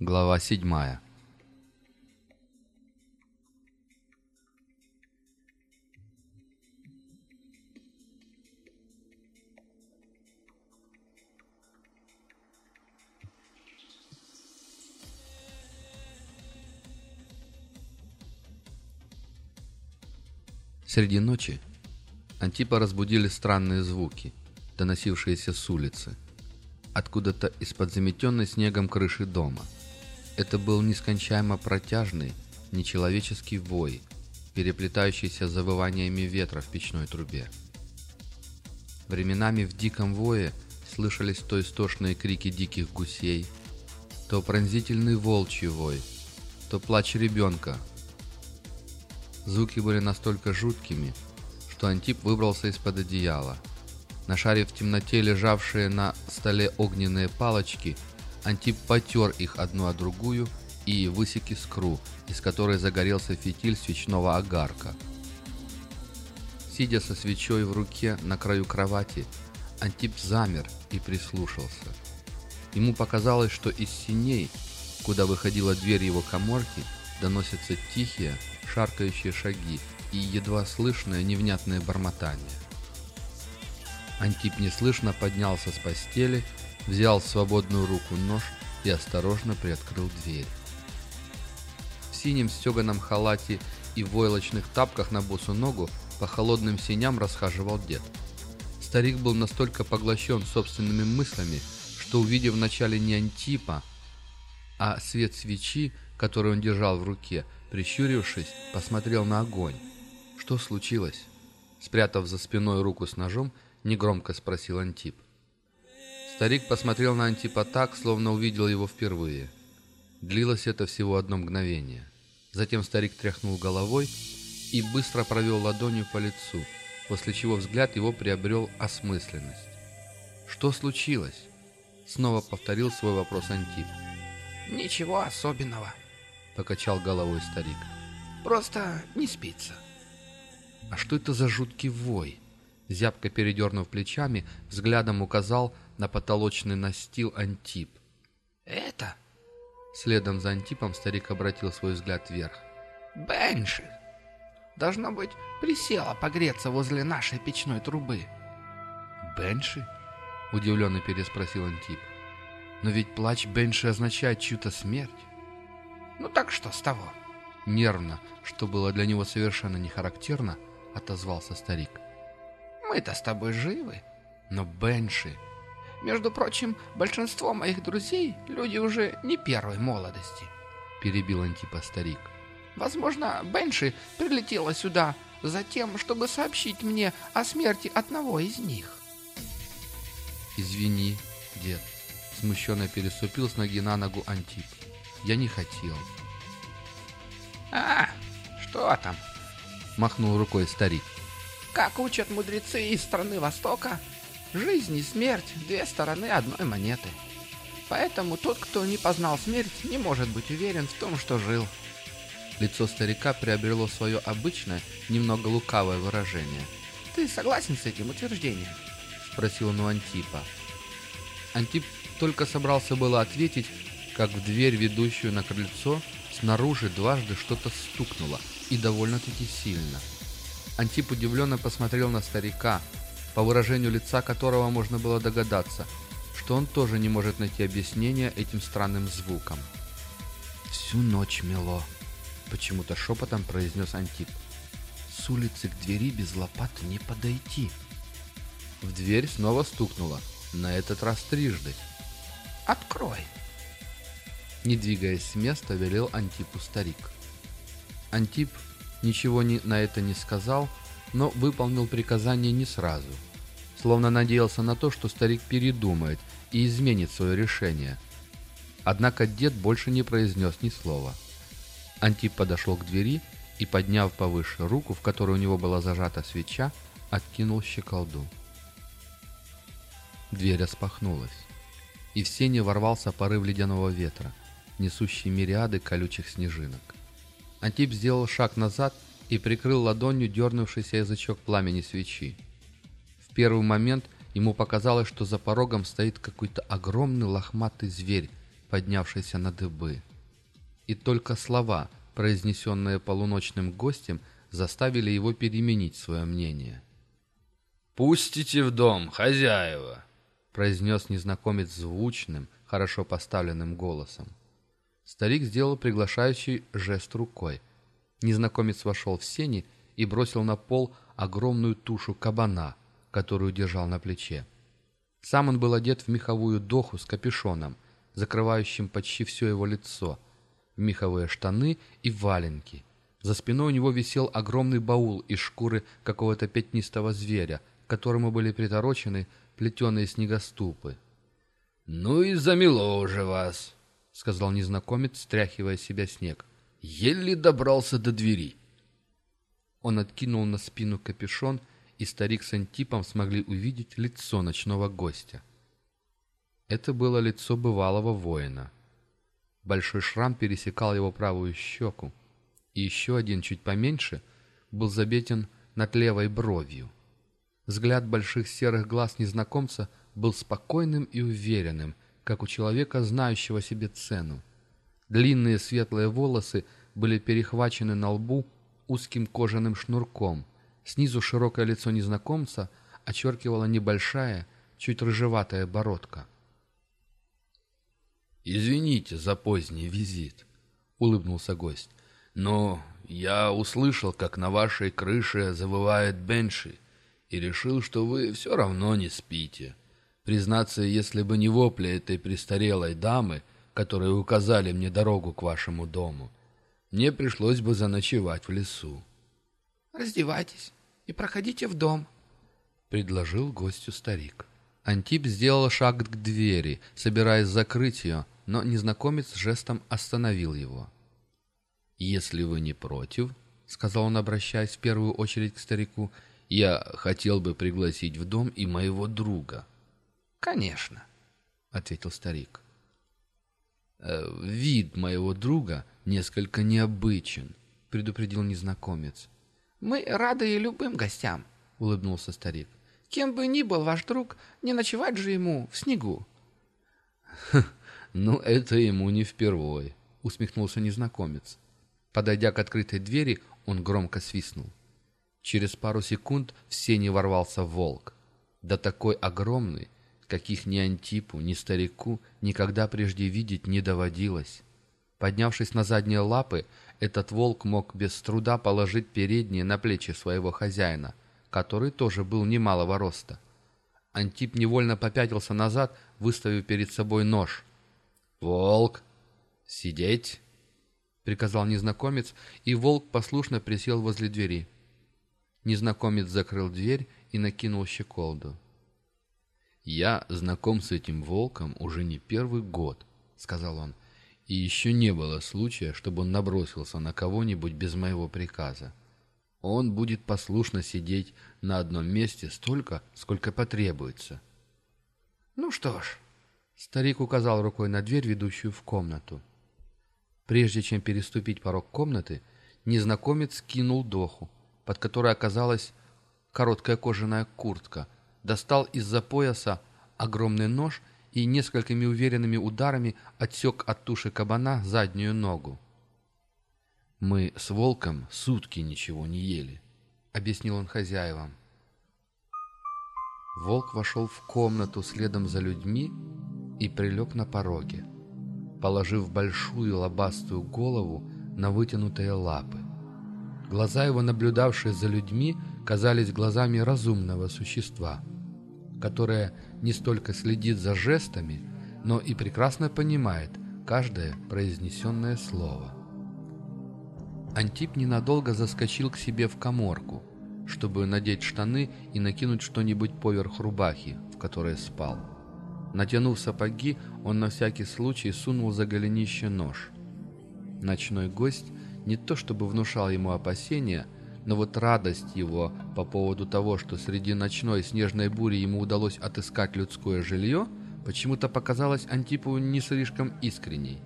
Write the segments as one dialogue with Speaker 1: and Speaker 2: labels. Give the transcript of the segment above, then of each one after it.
Speaker 1: Глава седьмая Среди ночи Антипа разбудили странные звуки, доносившиеся с улицы, откуда-то из-под заметенной снегом крыши дома. Это был нескончаемо протяжный, нечеловеческий вой, переплетающийся с завываниями ветра в печной трубе. Временами в диком вое слышались то истошные крики диких гусей, то пронзительный волчий вой, то плач ребенка, Звуки были настолько жуткими, что Антип выбрался из-под одеяла. Нашарив в темноте лежавшие на столе огненные палочки, Антип потер их одну о другую и высек искру, из которой загорелся фитиль свечного огарка. Сидя со свечой в руке на краю кровати, Антип замер и прислушался. Ему показалось, что из синей, куда выходила дверь его коморки, доносятся тихие, шаркающие шаги и едва слышное невнятное бормотание. Антип неслышно поднялся с постели, взял в свободную руку нож и осторожно приоткрыл дверь. В синем стеганом халате и войлочных тапках на босу ногу по холодным синям расхаживал дед. Старик был настолько поглощен собственными мыслями, что, увидев вначале не Антипа, а свет свечи, который он держал в руке, прищурившись, посмотрел на огонь. «Что случилось?» Спрятав за спиной руку с ножом, негромко спросил Антип. Старик посмотрел на Антипа так, словно увидел его впервые. Длилось это всего одно мгновение. Затем старик тряхнул головой и быстро провел ладонью по лицу, после чего взгляд его приобрел осмысленность. «Что случилось?» Снова повторил свой вопрос Антип.
Speaker 2: «Ничего особенного»,
Speaker 1: покачал головой старик.
Speaker 2: Просто не спится.
Speaker 1: А что это за жуткий вой? Зябко передернув плечами, взглядом указал на потолочный настил Антип.
Speaker 2: «Это?»
Speaker 1: Следом за Антипом старик обратил свой взгляд вверх.
Speaker 2: «Бенши! Должно быть, присела погреться возле нашей печной трубы».
Speaker 1: «Бенши?» — удивленно переспросил Антип. «Но ведь плач Бенши означает чью-то смерть».
Speaker 2: Ну так что с того?
Speaker 1: Нервно, что было для него совершенно не характерно, отозвался старик.
Speaker 2: Мы-то с тобой живы.
Speaker 1: Но Бенши...
Speaker 2: Между прочим, большинство моих друзей — люди уже не первой молодости.
Speaker 1: Перебил Антипа старик.
Speaker 2: Возможно, Бенши прилетела сюда за тем, чтобы сообщить мне о смерти одного из них.
Speaker 1: «Извини, дед», — смущенно переступил с ноги на ногу Антип. Я не хотел.
Speaker 2: «А, что там?»
Speaker 1: — махнул рукой старик.
Speaker 2: «Как учат мудрецы из страны Востока, жизнь и смерть — две стороны одной монеты. Поэтому тот, кто не познал смерть, не может быть уверен в том, что жил».
Speaker 1: Лицо старика приобрело свое обычное, немного лукавое выражение.
Speaker 2: «Ты согласен с этим утверждением?»
Speaker 1: — спросил он у Антипа. Антип только собрался было ответить, как в дверь, ведущую на крыльцо, снаружи дважды что-то стукнуло, и довольно-таки сильно. Антип удивленно посмотрел на старика, по выражению лица которого можно было догадаться, что он тоже не может найти объяснения этим странным звукам. «Всю ночь мело», — почему-то шепотом произнес Антип. «С улицы к двери без лопаты не подойти». В дверь снова стукнуло, на этот раз трижды.
Speaker 2: «Открой!»
Speaker 1: Не двигаясь с места, велел Антипу старик. Антип ничего не, на это не сказал, но выполнил приказание не сразу. Словно надеялся на то, что старик передумает и изменит свое решение. Однако дед больше не произнес ни слова. Антип подошел к двери и, подняв повыше руку, в которой у него была зажата свеча, откинул щеколду. Дверь распахнулась, и в сене ворвался порыв ледяного ветра – несущий мириады колючих снежинок. Антип сделал шаг назад и прикрыл ладонью дернувшийся язычок пламени свечи. В первый момент ему показалось, что за порогом стоит какой-то огромный лохматый зверь поднявшейся на дыбы. И только слова, произнесенные полуночным гостем, заставили его переменить свое мнение.
Speaker 3: «Пустите в дом, хозяева!»
Speaker 1: — произнес незнакомец звучным, хорошо поставленным голосом. Старик сделал приглашающий жест рукой. Незнакомец вошел в сени и бросил на пол огромную тушу кабана, которую держал на плече. Сам он был одет в меховую доху с капюшоном, закрывающим почти все его лицо, в меховые штаны и валенки. За спиной у него висел огромный баул из шкуры какого-то пятнистого зверя, к которому были приторочены плетеные снегоступы.
Speaker 3: «Ну и замело уже вас», — сказал
Speaker 1: незнакомец, стряхивая себя снег.
Speaker 3: «Еле добрался до двери».
Speaker 1: Он откинул на спину капюшон и старик с Антипом смогли увидеть лицо ночного гостя. Это было лицо бывалого воина. Большой шрам пересекал его правую щеку, и еще один, чуть поменьше, был забетен над левой бровью. Взгляд больших серых глаз незнакомца был спокойным и уверенным, как у человека, знающего себе цену. Длинные светлые волосы были перехвачены на лбу узким кожаным шнурком — Снизу широкое лицо незнакомца очеркивала небольшая, чуть рыжеватая бородка.
Speaker 3: «Извините за поздний визит», — улыбнулся гость, — «но я услышал, как на вашей крыше завывает Бенши, и решил, что вы все равно не спите. Признаться, если бы не вопли этой престарелой дамы, которые указали мне дорогу к вашему дому, мне пришлось бы заночевать в лесу».
Speaker 2: «Раздевайтесь», и проходите в дом», —
Speaker 1: предложил гостю старик. Антип сделал шаг к двери, собираясь закрыть ее, но незнакомец жестом остановил его. «Если вы не против», — сказал он, обращаясь в первую очередь к старику, — «я хотел бы пригласить в дом и моего друга».
Speaker 2: «Конечно», —
Speaker 1: ответил старик. «Э, «Вид моего друга несколько необычен», — предупредил незнакомец.
Speaker 2: «Мы рады и любым гостям», — улыбнулся старик. «Кем бы ни был ваш друг, не ночевать же ему в снегу».
Speaker 1: «Ну, это ему не впервой», — усмехнулся незнакомец. Подойдя к открытой двери, он громко свистнул. Через пару секунд в сене ворвался волк. Да такой огромный, каких ни Антипу, ни старику никогда прежде видеть не доводилось. Поднявшись на задние лапы, этот волк мог без труда положить передние на плечи своего хозяина, который тоже был немалого роста. Антип невольно попятился назад, выставив перед собой нож. «Волк! Сидеть!» — приказал незнакомец, и волк послушно присел возле двери. Незнакомец закрыл дверь и накинул щеколду. «Я знаком с этим волком уже не первый год», — сказал он и еще не было случая, чтобы он набросился на кого-нибудь без моего приказа. Он будет послушно сидеть на одном месте столько, сколько потребуется.
Speaker 2: «Ну что ж», —
Speaker 1: старик указал рукой на дверь, ведущую в комнату. Прежде чем переступить порог комнаты, незнакомец кинул доху, под которой оказалась короткая кожаная куртка, достал из-за пояса огромный нож и несколькими уверенными ударами отсек от туши кабана заднюю ногу. «Мы с волком сутки ничего не ели», — объяснил он хозяевам. Волк вошел в комнату следом за людьми и прилег на пороге, положив большую лобастую голову на вытянутые лапы. Глаза его, наблюдавшие за людьми, казались глазами разумного существа — которая не столько следит за жестами, но и прекрасно понимает каждое произнесенное слово. Антип ненадолго заскочил к себе в коморку, чтобы надеть штаны и накинуть что-нибудь поверх рубахи, в которой спал. Натянув сапоги, он на всякий случай сунул за голенище нож. Ночной гость не то чтобы внушал ему опасения, но вот радость его по поводу того, что среди ночной снежной бури ему удалось отыскать людское жилье, почему-то показалась Антипу не слишком искренней.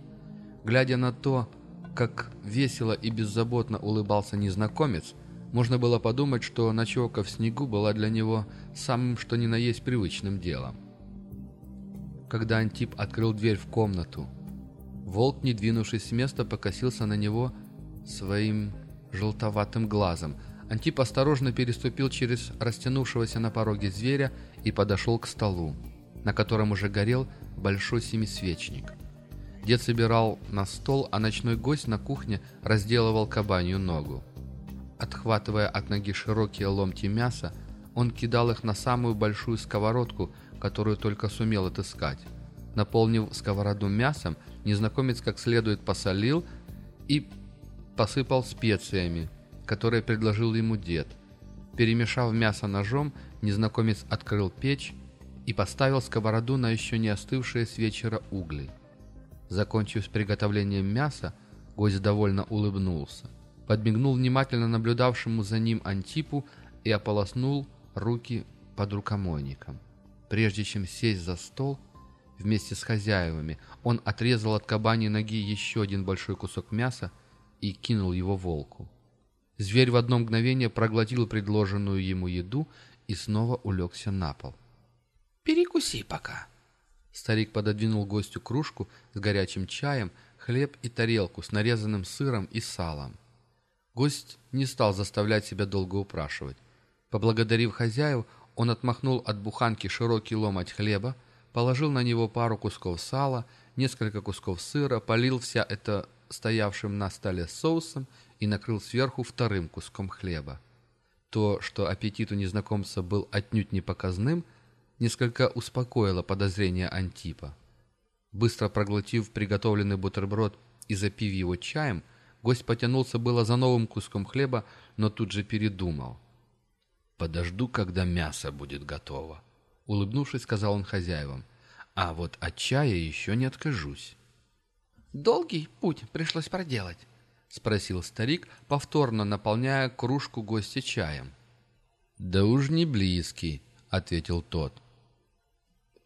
Speaker 1: Глядя на то, как весело и беззаботно улыбался незнакомец, можно было подумать, что ночевка в снегу была для него самым что ни на есть привычным делом. Когда Антип открыл дверь в комнату Волк, не двинувшись с места, покосился на него своим желтоватым глазом. Антип осторожно переступил через растянувшегося на пороге зверя и подошел к столу, на котором уже горел большой семисвечник. Дед собирал на стол, а ночной гость на кухне разделывал кабанью ногу. Отхватывая от ноги широкие ломти мяса, он кидал их на самую большую сковородку, которую только сумел отыскать. Наполнив сковороду мясом, незнакомец как следует посолил и посыпал специями, которые предложил ему дед. Перемешав мясо ножом, незнакомец открыл печь и поставил сковороду на еще не остывшие с вечера угли. Закончив с приготовлением мяса, гость довольно улыбнулся, подмигнул внимательно наблюдавшему за ним Антипу и ополоснул руки под рукомойником. Прежде чем сесть за стол, вместе с хозяевами, он отрезал от кабани ноги еще один большой кусок мяса и кинул его волку. Зверь в одно мгновение проглотил предложенную ему еду и снова улегся на пол.
Speaker 2: «Перекуси пока».
Speaker 1: Старик пододвинул гостю кружку с горячим чаем, хлеб и тарелку с нарезанным сыром и салом. Гость не стал заставлять себя долго упрашивать. Поблагодарив хозяев, он отмахнул от буханки широкий ломоть хлеба, положил на него пару кусков сала, несколько кусков сыра, полил вся это стоявшим на столе соусом и накрыл сверху вторым куском хлеба. То, что аппетит у незнакомца был отнюдь не показным, несколько успокоило подозрения Антипа. Быстро проглотив приготовленный бутерброд и запив его чаем, гость потянулся было за новым куском хлеба, но тут же передумал. «Подожду, когда мясо будет готово», — улыбнувшись, сказал он хозяевам. «А вот от чая еще не откажусь».
Speaker 2: «Долгий путь пришлось проделать?» — спросил старик, повторно наполняя кружку гостя чаем.
Speaker 1: «Да уж не близкий», — ответил тот.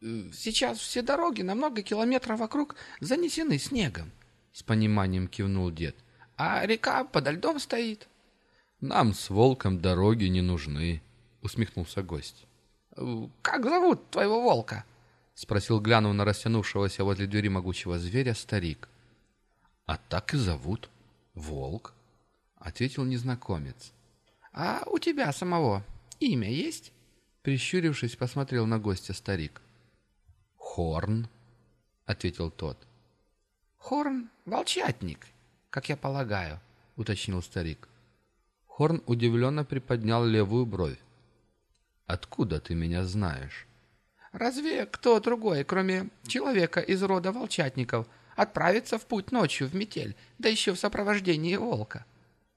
Speaker 2: «Э, «Сейчас все дороги на много километров вокруг занесены снегом», — с пониманием кивнул дед. «А река подо льдом стоит».
Speaker 1: «Нам с волком дороги не нужны», усмехнулся гость.
Speaker 2: «Как зовут твоего волка?»
Speaker 1: — спросил, глянув на растянувшегося возле двери могучего зверя старик. «А так и зовут. Волк», — ответил незнакомец.
Speaker 2: «А у тебя самого имя есть?»
Speaker 1: Прищурившись, посмотрел на гостя старик. «Хорн», — ответил тот.
Speaker 2: «Хорн — волчатник, как я полагаю», — уточнил старик.
Speaker 1: Хорн удивленно приподнял левую бровь. Откуда ты меня знаешь?
Speaker 2: Разве кто другой, кроме человека из рода волчатников, отправится в путь ночью в метель, да еще в сопровождении волка?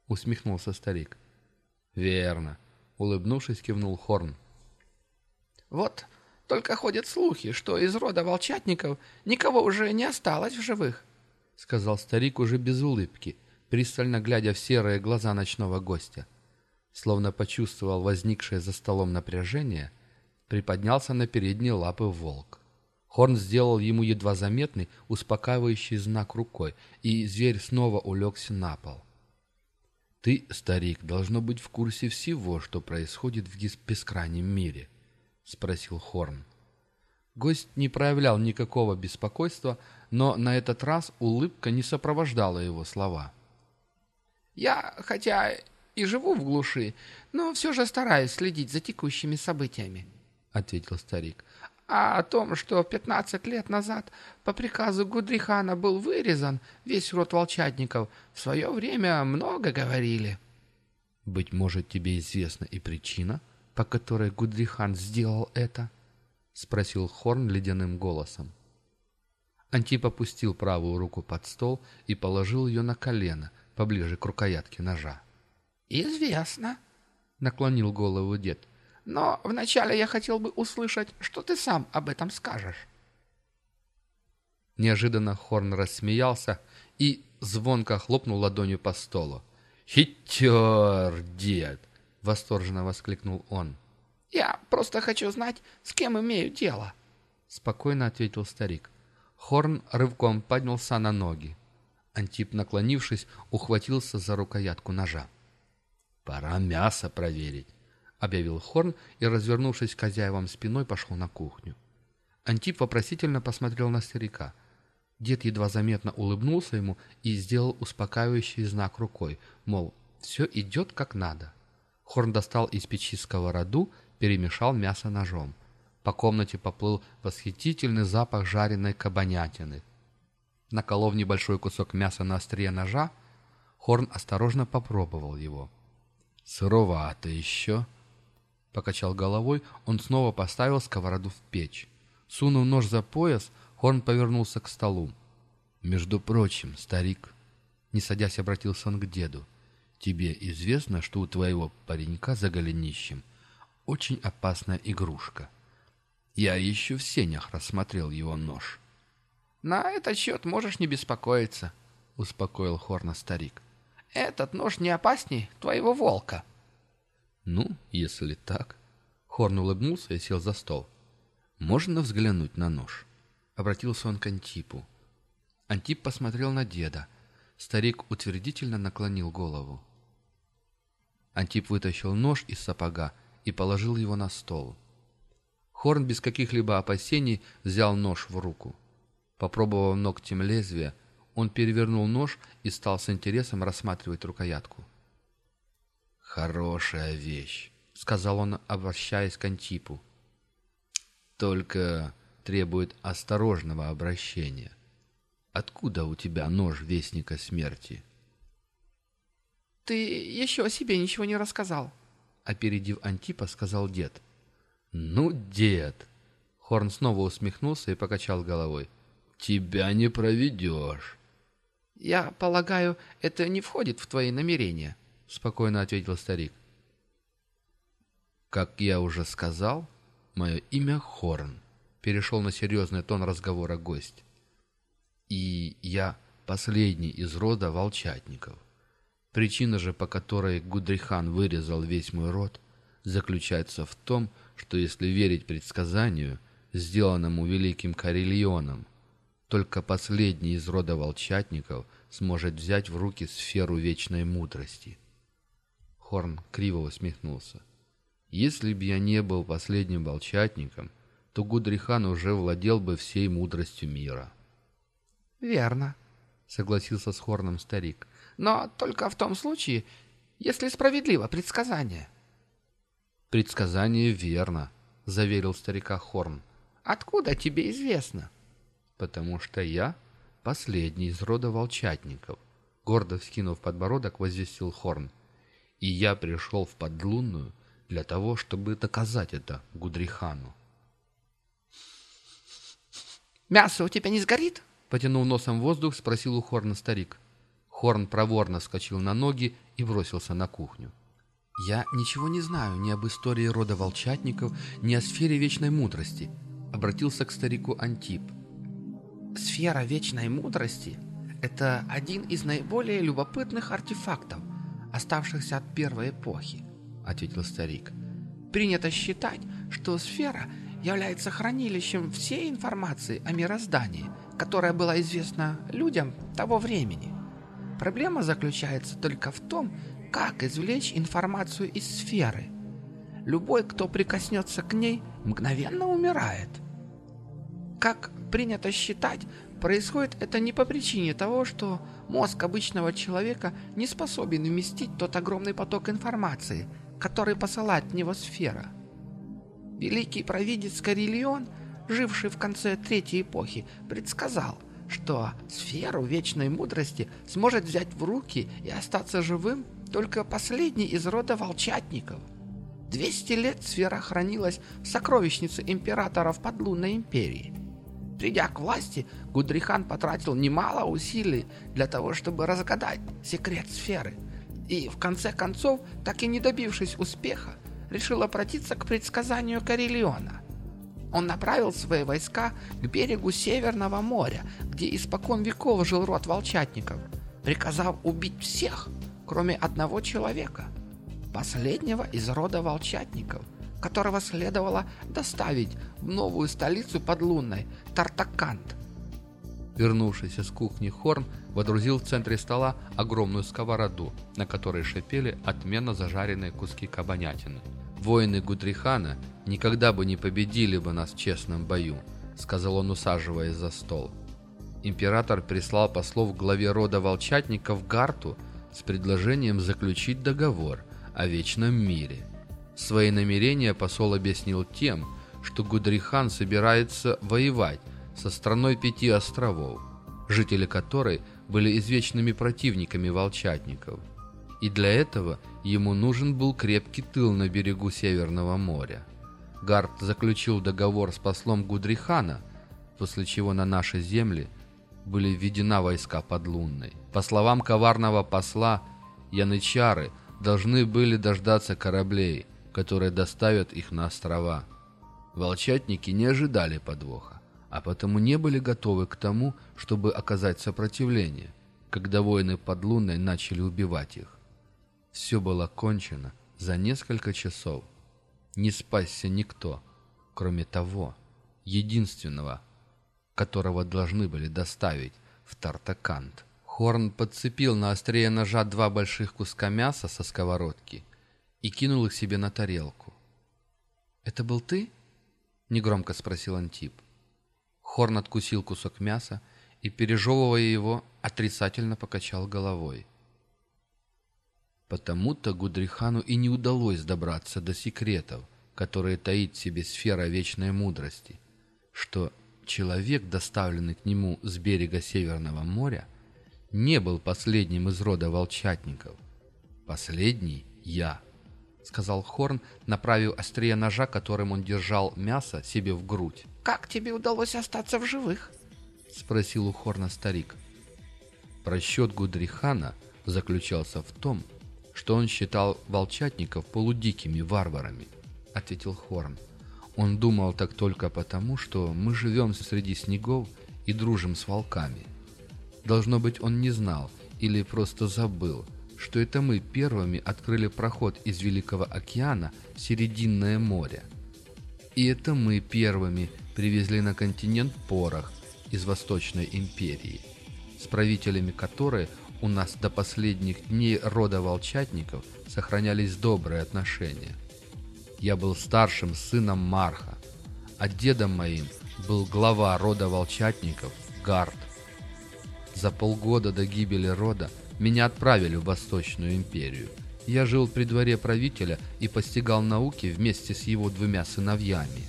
Speaker 1: Усмехнулся старик. Верно. Улыбнувшись, кивнул Хорн.
Speaker 2: Вот только ходят слухи, что из рода волчатников никого уже не осталось в живых,
Speaker 1: сказал старик уже без улыбки, пристально глядя в серые глаза ночного гостя словно почувствовал возникшее за столом напряжение, приподнялся на передние лапы волк. Хорн сделал ему едва заметный, успокаивающий знак рукой, и зверь снова улегся на пол. «Ты, старик, должно быть в курсе всего, что происходит в бескрайнем мире», — спросил Хорн. Гость не проявлял никакого беспокойства, но на этот раз улыбка не сопровождала его слова.
Speaker 2: «Я, хотя и живу в глуши, но все же стараюсь следить за текущими событиями», — ответил старик. «А о том, что пятнадцать лет назад по приказу Гудрихана был вырезан весь род волчатников, в свое время много говорили».
Speaker 1: «Быть может, тебе известна и причина, по которой Гудрихан сделал это?» — спросил Хорн ледяным голосом. Антип опустил правую руку под стол и положил ее на колено, поближе к рукоятке ножа.
Speaker 2: «Известно», — наклонил голову дед. «Но вначале я хотел бы услышать, что ты сам об этом скажешь».
Speaker 1: Неожиданно Хорн рассмеялся и звонко хлопнул ладонью по столу. «Хитер, дед!» — восторженно воскликнул он.
Speaker 2: «Я просто хочу знать, с кем имею дело», —
Speaker 1: спокойно ответил старик. Хорн рывком поднялся на ноги. Антип, наклонившись, ухватился за рукоятку ножа. «Пора мясо проверить», — объявил Хорн и, развернувшись к хозяевам спиной, пошел на кухню. Антип вопросительно посмотрел на старика. Дед едва заметно улыбнулся ему и сделал успокаивающий знак рукой, мол, все идет как надо. Хорн достал из печи сковороду, перемешал мясо ножом. По комнате поплыл восхитительный запах жареной кабанятины. Наколов небольшой кусок мяса на острие ножа, Хорн осторожно попробовал его.
Speaker 3: «Сыровато еще?»
Speaker 1: Покачал головой, он снова поставил сковороду в печь. Сунув нож за пояс, Хорн повернулся к столу.
Speaker 3: «Между прочим, старик...» Не садясь, обратился он к деду. «Тебе известно, что у твоего паренька за голенищем очень опасная игрушка. Я еще в сенях рассмотрел его нож».
Speaker 2: «На этот счет можешь не беспокоиться», — успокоил Хорна старик. «Этот нож не опасней твоего волка».
Speaker 3: «Ну, если так...» Хорн улыбнулся и сел за стол. «Можно взглянуть на нож?» Обратился он к Антипу.
Speaker 1: Антип посмотрел на деда. Старик утвердительно наклонил голову. Антип вытащил нож из сапога и положил его на стол. Хорн без каких-либо опасений взял нож в руку. Попробовав ногтем лезвие, он перевернул нож и стал с интересом рассматривать рукоятку.
Speaker 3: «Хорошая вещь», — сказал он, обращаясь к Антипу. «Только требует осторожного обращения. Откуда у тебя нож Вестника Смерти?»
Speaker 2: «Ты еще о себе ничего не рассказал», — опередив Антипа, сказал дед.
Speaker 3: «Ну, дед!» Хорн снова усмехнулся и покачал головой. «Тебя не проведешь».
Speaker 2: «Я полагаю, это не входит в твои намерения», — спокойно ответил старик.
Speaker 3: «Как я уже сказал, мое имя Хорн перешел на серьезный тон разговора гость. «И я последний из рода волчатников. Причина же, по которой Гудрихан вырезал весь мой род, заключается в том, что если верить предсказанию, сделанному великим Карельоном, только последний из рода волчатников сможет взять в руки сферу вечной мудрости. Хорн криво усмехнулся. Если бы я не был последним волчатником, то Гудрихан уже владел бы всей мудростью мира.
Speaker 2: «Верно», — согласился с Хорном старик. «Но только в том случае, если справедливо предсказание».
Speaker 1: «Предсказание верно», — заверил старика Хорн.
Speaker 2: «Откуда тебе известно?»
Speaker 1: «Потому что я последний из рода волчатников», — гордо вскинув подбородок, возвестил Хорн. «И я пришел в подлунную для того, чтобы доказать это Гудрихану».
Speaker 2: «Мясо у тебя не сгорит?»
Speaker 1: Потянув носом воздух, спросил у Хорна старик. Хорн проворно вскочил на ноги и бросился на кухню. «Я ничего не знаю ни об истории рода волчатников, ни о сфере вечной мудрости», — обратился к старику Антип.
Speaker 2: «Сфера вечной мудрости — это один из наиболее любопытных артефактов, оставшихся от первой эпохи», — ответил старик. «Принято считать, что сфера является хранилищем всей информации о мироздании, которая была известна людям того времени. Проблема заключается только в том, как извлечь информацию из сферы. Любой, кто прикоснется к ней, мгновенно умирает. Как принято считать, происходит это не по причине того, что мозг обычного человека не способен вместить тот огромный поток информации, который посылает в него сфера – Великий провидец Карельон, живший в конце Третьей эпохи, предсказал, что сферу вечной мудрости сможет взять в руки и остаться живым только последний из рода волчатников. Двести лет сфера хранилась в сокровищнице императоров подлунной империи. Придя к власти, Гудрихан потратил немало усилий для того, чтобы разгадать секрет сферы. И в конце концов, так и не добившись успеха, решил обратиться к предсказанию Карелиона. Он направил свои войска к берегу Северного моря, где испокон веков жил род волчатников, приказав убить всех, кроме одного человека, последнего из рода волчатников, которого следовало доставить в новую столицу подлунной Тартакант.
Speaker 1: Вернувшийся с кухни Хорн водрузил в центре стола огромную сковороду, на которой шипели отменно зажаренные куски кабанятины. «Воины Гудрихана никогда бы не победили бы нас в честном бою», — сказал он, усаживаясь за стол. Император прислал послов главе рода волчатников Гарту с предложением заключить договор о вечном мире. Свои намерения посол объяснил тем, что Гудрихан собирается воевать со страной пяти островов, жители которой были извечными противниками волчатников. И для этого ему нужен был крепкий тыл на берегу Северного моря. Гард заключил договор с послом Гудрихана, после чего на наши земли были введена войска подлунной. По словам коварного посла, янычары должны были дождаться кораблей, которые доставят их на острова. Волчатники не ожидали подвоха, а потому не были готовы к тому, чтобы оказать сопротивление, когда воины подлунной начали убивать их. Все было кончено за несколько часов. Не спасся никто, кроме того, единственного, которого должны были доставить в Тартакант. Хорн подцепил на острие ножа два больших куска мяса со сковородки и кинул их себе на тарелку. «Это был ты?» — негромко спросил Антип. Хорн откусил кусок мяса и, пережевывая его, отрицательно покачал головой. Потому-то Гудрихану и не удалось добраться до секретов, которые таит в себе сфера вечной мудрости, что человек, доставленный к нему с берега Северного моря, не был последним из рода волчатников. Последний — я, — сказал Хорн, направив острие ножа, которым он держал мясо, себе в грудь.
Speaker 2: «Как тебе удалось остаться в живых?»
Speaker 1: — спросил у Хорна старик. Просчет Гудрихана заключался в том, что он считал волчатников полудикими варварами, — ответил Хорн. Он думал так только потому, что мы живем среди снегов и дружим с волками. Должно быть, он не знал или просто забыл, что это мы первыми открыли проход из Великого океана в Серединное море. И это мы первыми привезли на континент порох из Восточной империи, с правителями которой у нас до последних дней рода волчатников сохранялись добрые отношения. Я был старшим сыном Марха, а дедом моим был глава рода волчатников Гард. За полгода до гибели рода меня отправили в Восточную империю. Я жил при дворе правителя и постигал науки вместе с его двумя сыновьями.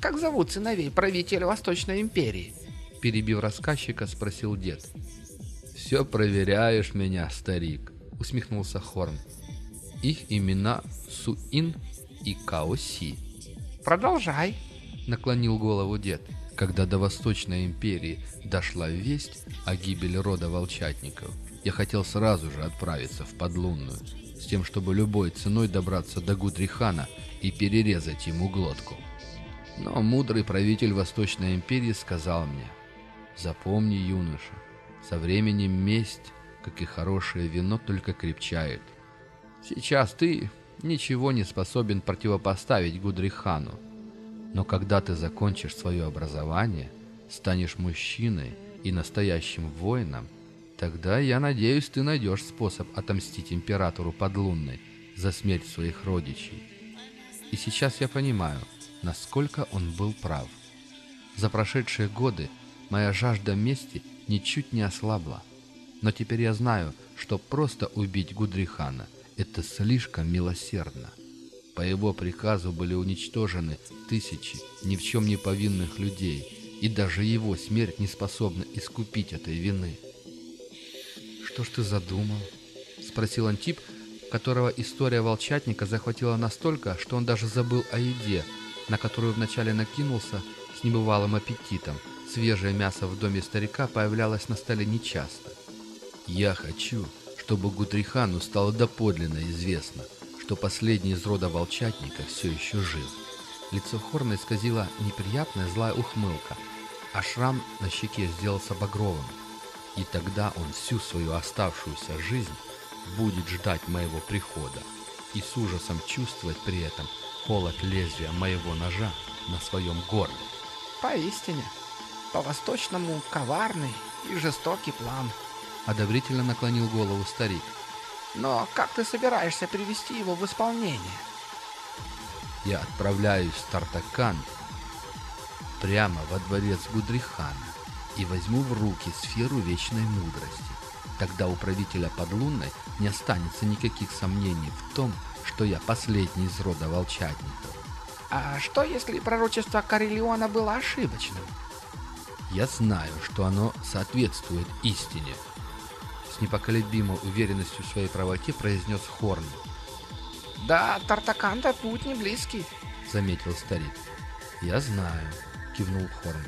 Speaker 2: «Как зовут сыновей правителя Восточной империи?»
Speaker 1: Перебив рассказчика, спросил дед все проверяешь меня, старик», — усмехнулся Хорн. «Их имена Суин и Каоси».
Speaker 2: «Продолжай», —
Speaker 1: наклонил голову дед. Когда до Восточной империи дошла весть о гибели рода волчатников, я хотел сразу же отправиться в подлунную, с тем, чтобы любой ценой добраться до Гудрихана и перерезать ему глотку. Но мудрый правитель Восточной империи сказал мне, «Запомни, юноша, со временем месть, как и хорошее вино, только крепчает. Сейчас ты ничего не способен противопоставить Гудрихану. Но когда ты закончишь свое образование, станешь мужчиной и настоящим воином, тогда, я надеюсь, ты найдешь способ отомстить императору подлунной за смерть своих родичей. И сейчас я понимаю, насколько он был прав. За прошедшие годы моя жажда мести ничуть не ослабла. Но теперь я знаю, что просто убить Гудрихана – это слишком милосердно. По его приказу были уничтожены тысячи ни в чем не повинных людей, и даже его смерть не способна искупить этой вины. «Что ж ты задумал?» – спросил Антип, которого история волчатника захватила настолько, что он даже забыл о еде, на которую вначале накинулся с небывалым аппетитом – Свежее мясо в доме старика появлялось на столе нечасто. «Я хочу, чтобы Гутрихану стало доподлинно известно, что последний из рода волчатника все еще жив». Лицо Хорна исказила неприятная злая ухмылка, а шрам на щеке сделался багровым. И тогда он всю свою оставшуюся жизнь будет ждать моего прихода и с ужасом чувствовать при этом холод лезвия моего ножа на своем горле.
Speaker 2: «Поистине», по-восточному коварный и жестокий план.
Speaker 1: Одобрительно наклонил голову старик.
Speaker 2: Но как ты собираешься привести его в исполнение?
Speaker 1: Я отправляюсь в Тартакан прямо во дворец Гудрихана и возьму в руки сферу вечной мудрости. Тогда у правителя подлунной не останется никаких сомнений в том, что я последний из рода волчатников.
Speaker 2: А что, если пророчество Карелиона было ошибочным?
Speaker 1: Я знаю, что оно соответствует истине. Непоколебимой уверенностью в своей правоте произнес Хорн.
Speaker 2: Да, Тартаканда путь не близкий,
Speaker 1: заметил старик. Я знаю, кивнул Хорн.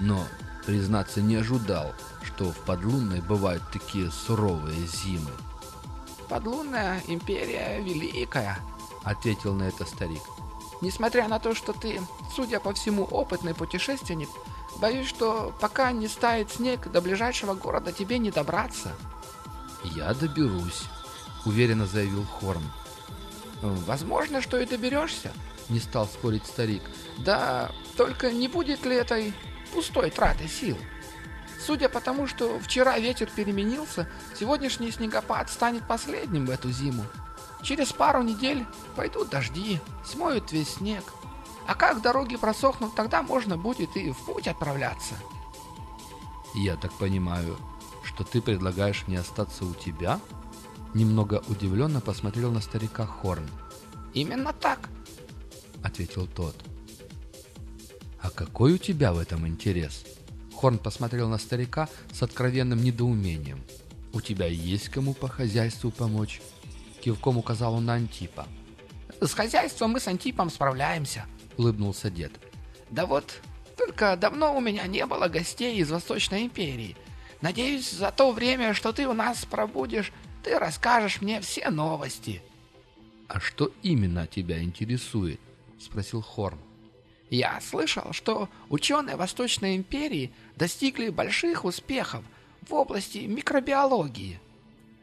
Speaker 1: Но, признаться, не ожидал, что в подлунной бывают такие суровые зимы.
Speaker 2: Подлунная империя великая, ответил на это старик. Несмотря на то, что ты, судя по всему, опытный путешественник, боюсь, что пока не стает снег, до ближайшего города тебе не добраться.
Speaker 1: Я доберусь, уверенно заявил Хорн.
Speaker 2: Возможно, что и доберешься, не стал спорить старик. Да, только не будет ли этой пустой траты сил? Судя по тому, что вчера ветер переменился, сегодняшний снегопад станет последним в эту зиму. Через пару недель пойдут дожди, смоют весь снег. А как дороги просохнут, тогда можно будет и в путь отправляться.
Speaker 1: Я так понимаю, что ты предлагаешь мне остаться у тебя? Немного удивленно посмотрел на старика Хорн.
Speaker 2: Именно так,
Speaker 1: ответил тот. А какой у тебя в этом интерес? Хорн посмотрел на старика с откровенным недоумением. У тебя есть кому по хозяйству помочь? Кивком указал он на Антипа.
Speaker 2: «С хозяйством мы с Антипом справляемся», — улыбнулся дед. «Да вот, только давно у меня не было гостей из Восточной Империи. Надеюсь, за то время, что ты у нас пробудешь, ты расскажешь мне все новости».
Speaker 1: «А что именно тебя интересует?» — спросил Хорн.
Speaker 2: «Я слышал, что ученые Восточной Империи достигли больших успехов в области микробиологии».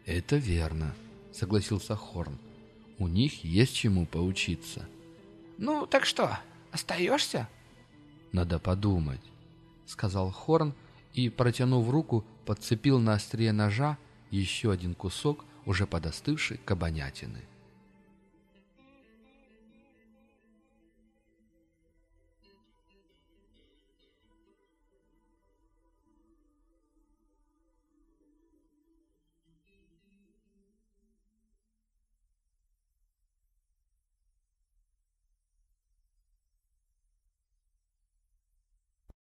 Speaker 1: «Это верно», согласился Хорн. У них есть чему поучиться.
Speaker 2: Ну, так что, остаешься?
Speaker 1: Надо подумать, сказал Хорн и, протянув руку, подцепил на острие ножа еще один кусок уже подостывшей кабанятины.